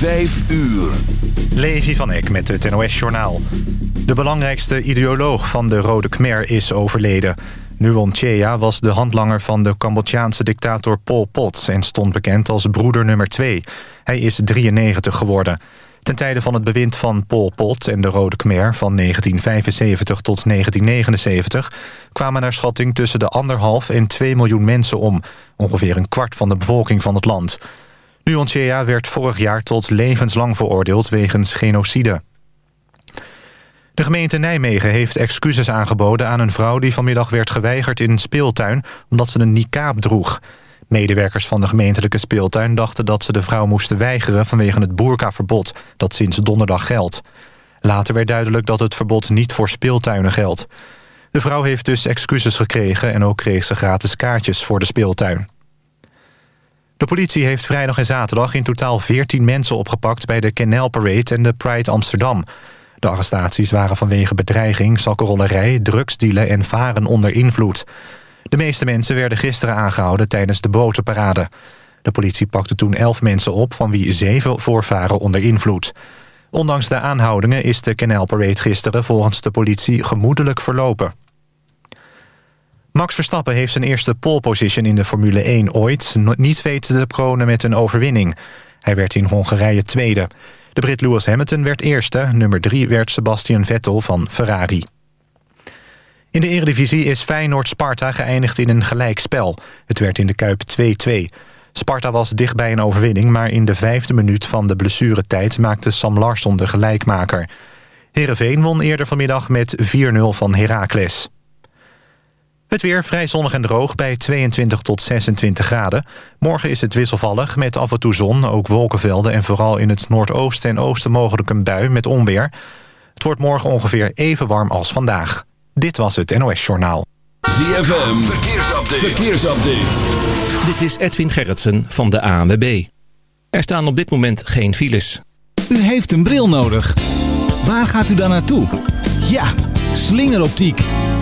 5 uur. Levi van Eck met het NOS-journaal. De belangrijkste ideoloog van de Rode Khmer is overleden. Nuon Chea was de handlanger van de Cambodjaanse dictator Pol Pot... en stond bekend als broeder nummer 2. Hij is 93 geworden. Ten tijde van het bewind van Pol Pot en de Rode Khmer... van 1975 tot 1979 kwamen naar schatting tussen de anderhalf en 2 miljoen mensen om. Ongeveer een kwart van de bevolking van het land... Nuon Chea werd vorig jaar tot levenslang veroordeeld wegens genocide. De gemeente Nijmegen heeft excuses aangeboden aan een vrouw... die vanmiddag werd geweigerd in een speeltuin omdat ze een niqab droeg. Medewerkers van de gemeentelijke speeltuin dachten dat ze de vrouw moesten weigeren... vanwege het boerkaverbod dat sinds donderdag geldt. Later werd duidelijk dat het verbod niet voor speeltuinen geldt. De vrouw heeft dus excuses gekregen en ook kreeg ze gratis kaartjes voor de speeltuin. De politie heeft vrijdag en zaterdag in totaal 14 mensen opgepakt... bij de Canal Parade en de Pride Amsterdam. De arrestaties waren vanwege bedreiging, zakkenrollerij, drugsdealen en varen onder invloed. De meeste mensen werden gisteren aangehouden tijdens de botenparade. De politie pakte toen 11 mensen op, van wie 7 voorvaren onder invloed. Ondanks de aanhoudingen is de Canal Parade gisteren volgens de politie gemoedelijk verlopen. Max Verstappen heeft zijn eerste pole position in de Formule 1 ooit... niet weten te kronen met een overwinning. Hij werd in Hongarije tweede. De Brit Lewis Hamilton werd eerste. Nummer drie werd Sebastian Vettel van Ferrari. In de eredivisie is Feyenoord-Sparta geëindigd in een gelijkspel. Het werd in de Kuip 2-2. Sparta was dicht bij een overwinning... maar in de vijfde minuut van de blessuretijd maakte Sam Larsson de gelijkmaker. Heerenveen won eerder vanmiddag met 4-0 van Heracles. Het weer vrij zonnig en droog bij 22 tot 26 graden. Morgen is het wisselvallig met af en toe zon, ook wolkenvelden... en vooral in het noordoosten en oosten mogelijk een bui met onweer. Het wordt morgen ongeveer even warm als vandaag. Dit was het NOS Journaal. ZFM, verkeersupdate. verkeersupdate. Dit is Edwin Gerritsen van de ANWB. Er staan op dit moment geen files. U heeft een bril nodig. Waar gaat u dan naartoe? Ja, slingeroptiek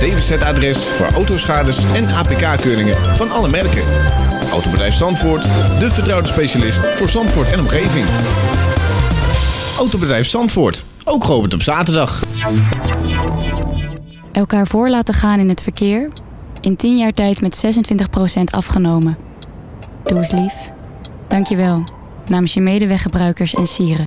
DWZ-adres voor autoschades en APK-keuringen van alle merken. Autobedrijf Zandvoort, de vertrouwde specialist voor Zandvoort en omgeving. Autobedrijf Zandvoort, ook geopend op zaterdag. Elkaar voor laten gaan in het verkeer. In 10 jaar tijd met 26% afgenomen. Doe eens lief. Dankjewel. Namens je medeweggebruikers en sieren.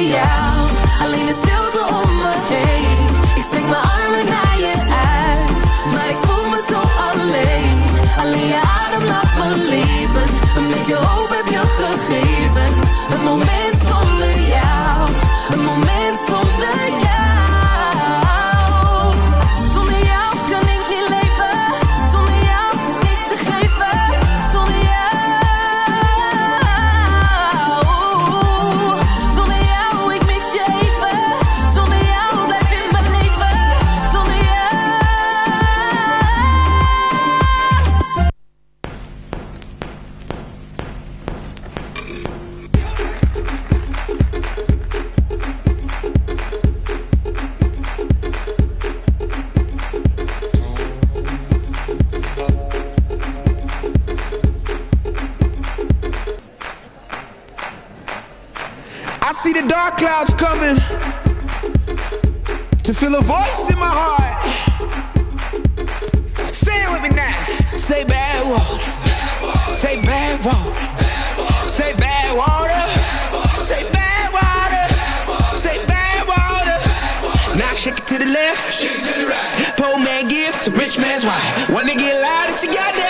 yeah. I see the dark clouds coming to feel a voice in my heart. Say it with me now. Say bad water. Say bad water. Say bad water. Say bad water. Say bad water. Now shake it to the left. Shake it to the right. Poor man gives to rich man's wife. They get loud, it's your goddamn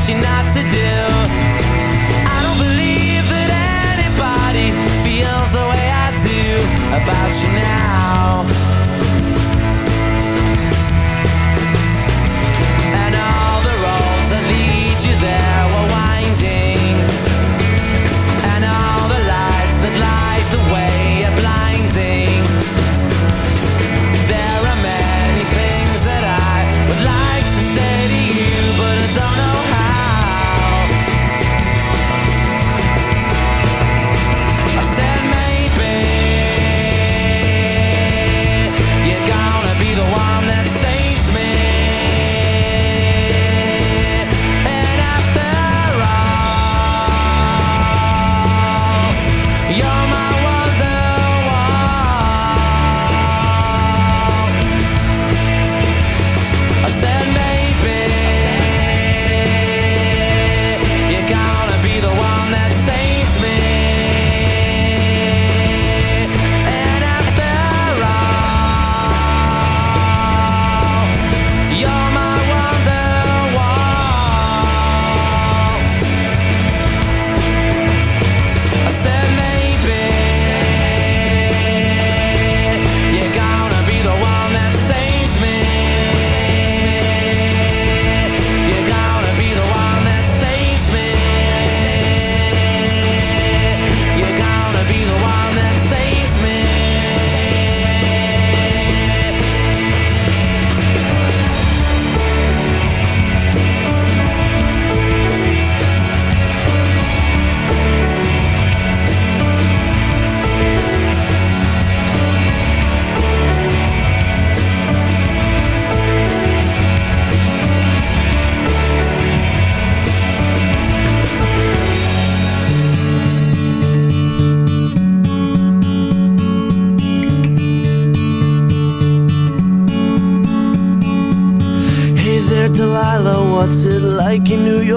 What you're not to do.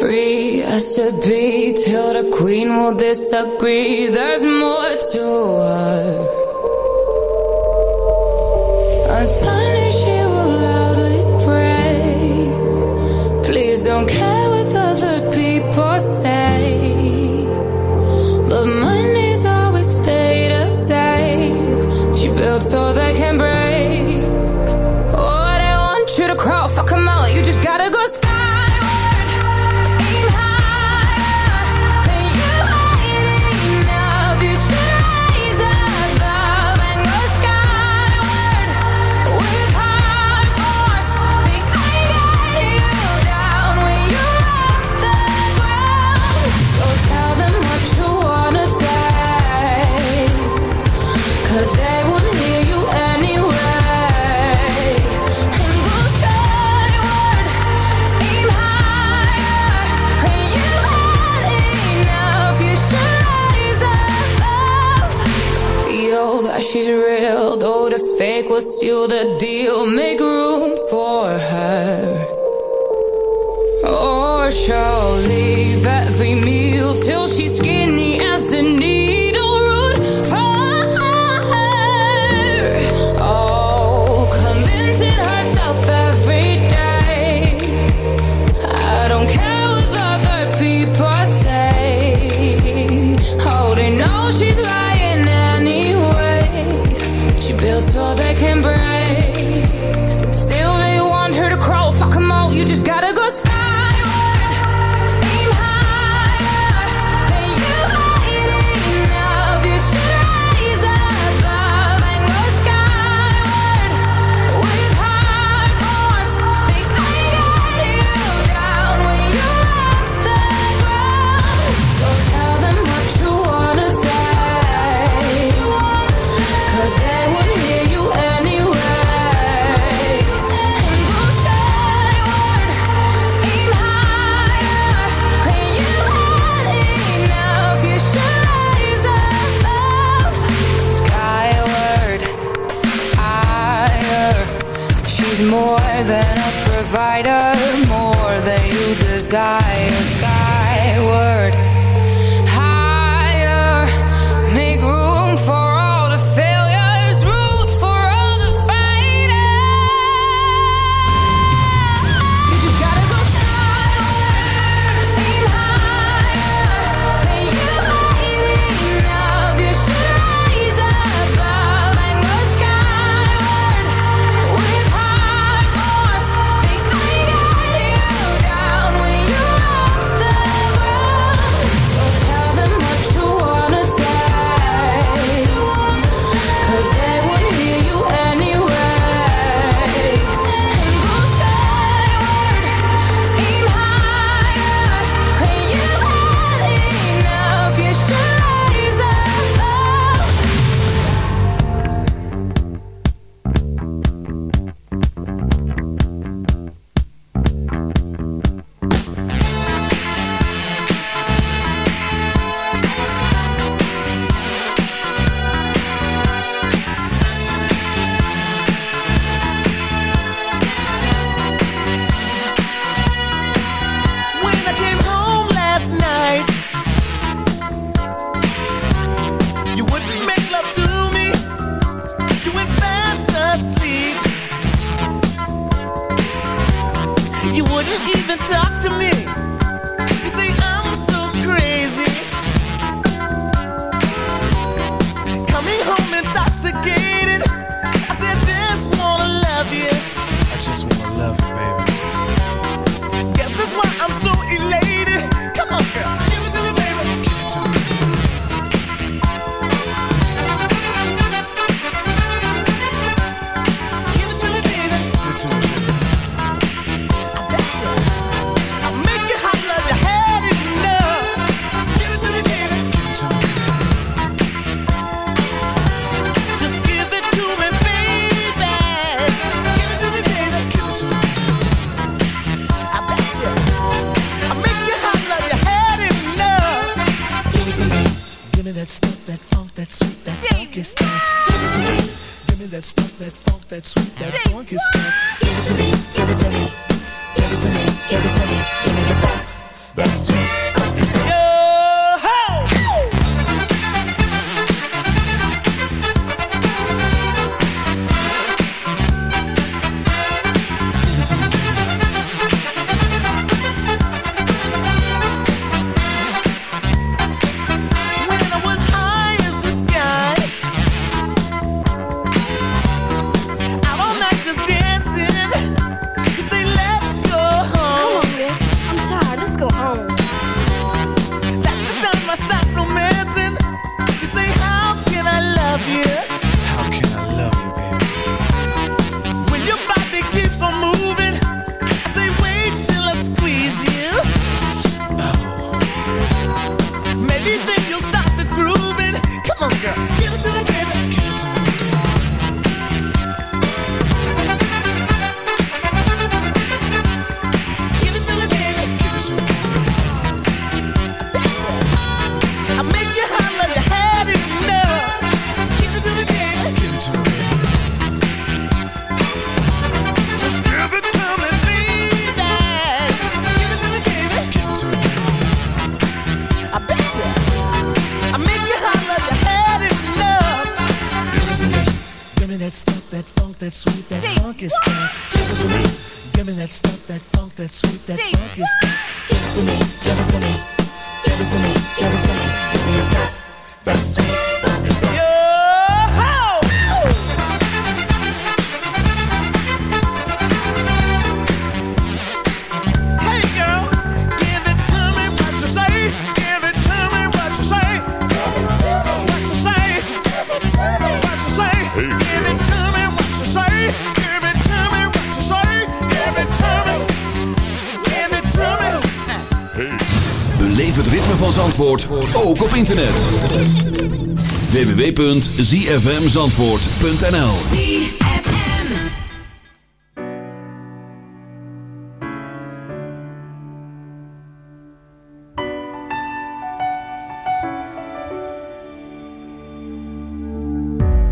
free as to be till the queen will disagree. There's more to her.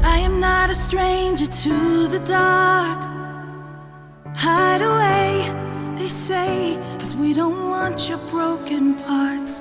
I am not a stranger to the dark. Hide away, they say, cause we don't want your broken parts.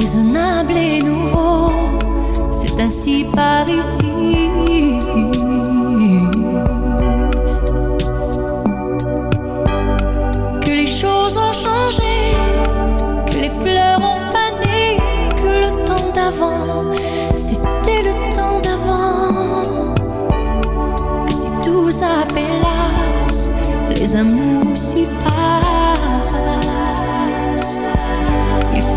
raisonnable et nouveau. C'est ainsi par ici. Que les choses ont changé, que les fleurs ont fané, que le temps d'avant, c'était le temps d'avant. Que si tout s'appelasse, les amours.